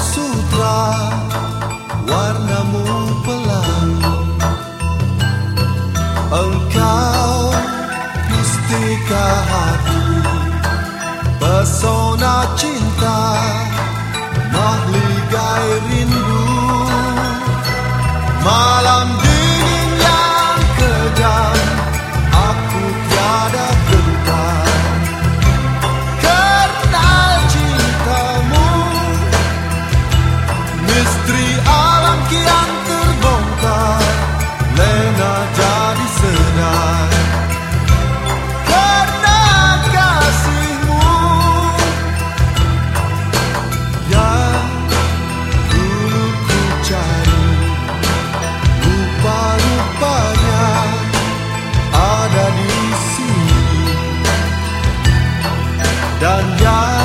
sutra warnamu pelangi Engkau mistika hati pesona cinta. 当然。